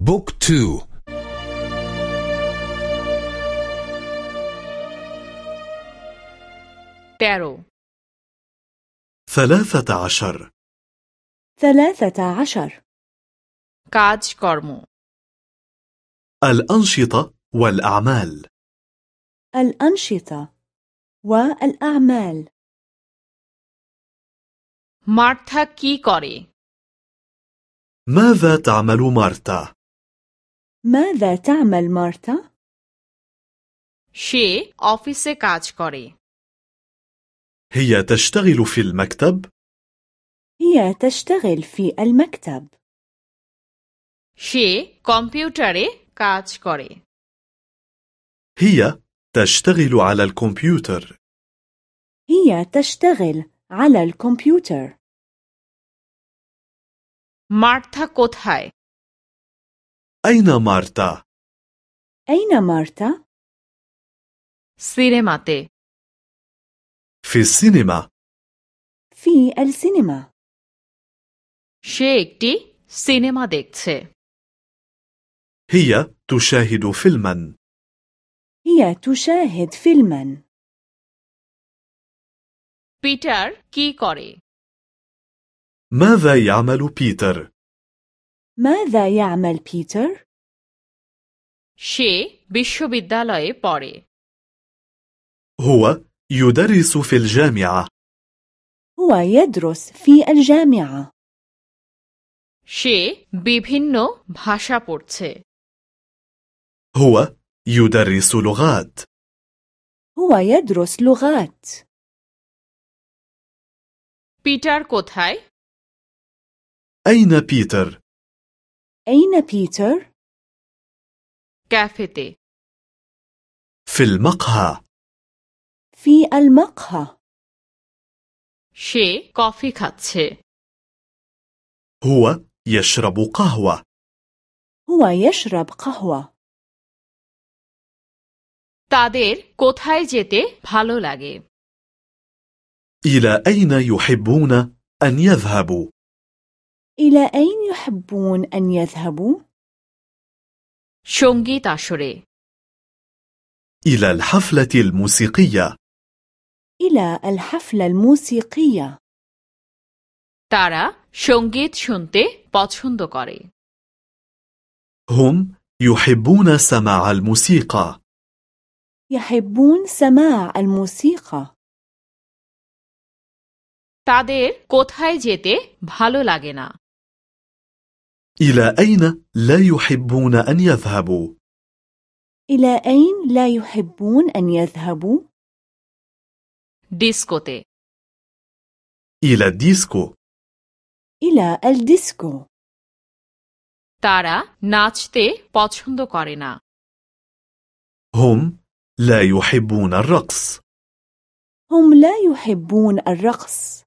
book two. তেরো ثلاثة عشر. ثلاثة عشر. কাজ কর্ম. الأنشطة والأعمال. الأنشطة والأعمال. মার্থা কী করে. ماذا تعمل مارتا؟ ماذا تعمل مارتا؟ সে অফিসে কাজ করে هي تشتغل في المكتب؟ هي تشتغل في المكتب সে কম্পিউটারে কাজ করে هي تشتغل على الكمبيوتر هي تشتغل على الكمبيوتر মার্থা কোথায় أين مارتا؟ أين مارتا؟ সিনেমাতে في السينما في السينما সে একটি সিনেমা দেখছে هي تشاهد فيلما هي تشاهد فيلما পিটার কি করে ماذا يعمل بيتر؟ ماذا يعمل بيتر؟ সে বিশ্ববিদ্যালয়ে পড়ে هو يدرس في الجامعة هو يدرس في الجامعة সে বিভিন্ন ভাষা পড়ছে هو يدرس لغات هو يدرس لغات পিটার কোথায় أين بيتر؟ أين بيتر؟ ক্যাফেতে في المقهى في المقهى সে কফি খাচ্ছে هو يشرب قهوة هو يشرب قهوة তাদের কোথায় যেতে ভালো লাগে إلى أين يحبون أن يذهبوا؟ إلى أين يحبون أن يذهبوا؟ সঙ্গীত আসরে إلى الحفلة الموسيقية إلى الحفلة الموسيقية তারা সঙ্গীত শুনতে পছন্দ করে هم يحبون سماع الموسيقى يحبون سماع الموسيقى তাদের কোথায় যেতে ভালো লাগে না إلى أين لا يحبون أن يذهبوا؟ إلى أين لا يحبون أن يذهبوا؟ ডিস্কোতে إلى الديسكو إلى الديسكو তারা নাচতে পছন্দ করে না هم لا يحبون الرقص هم لا يحبون الرقص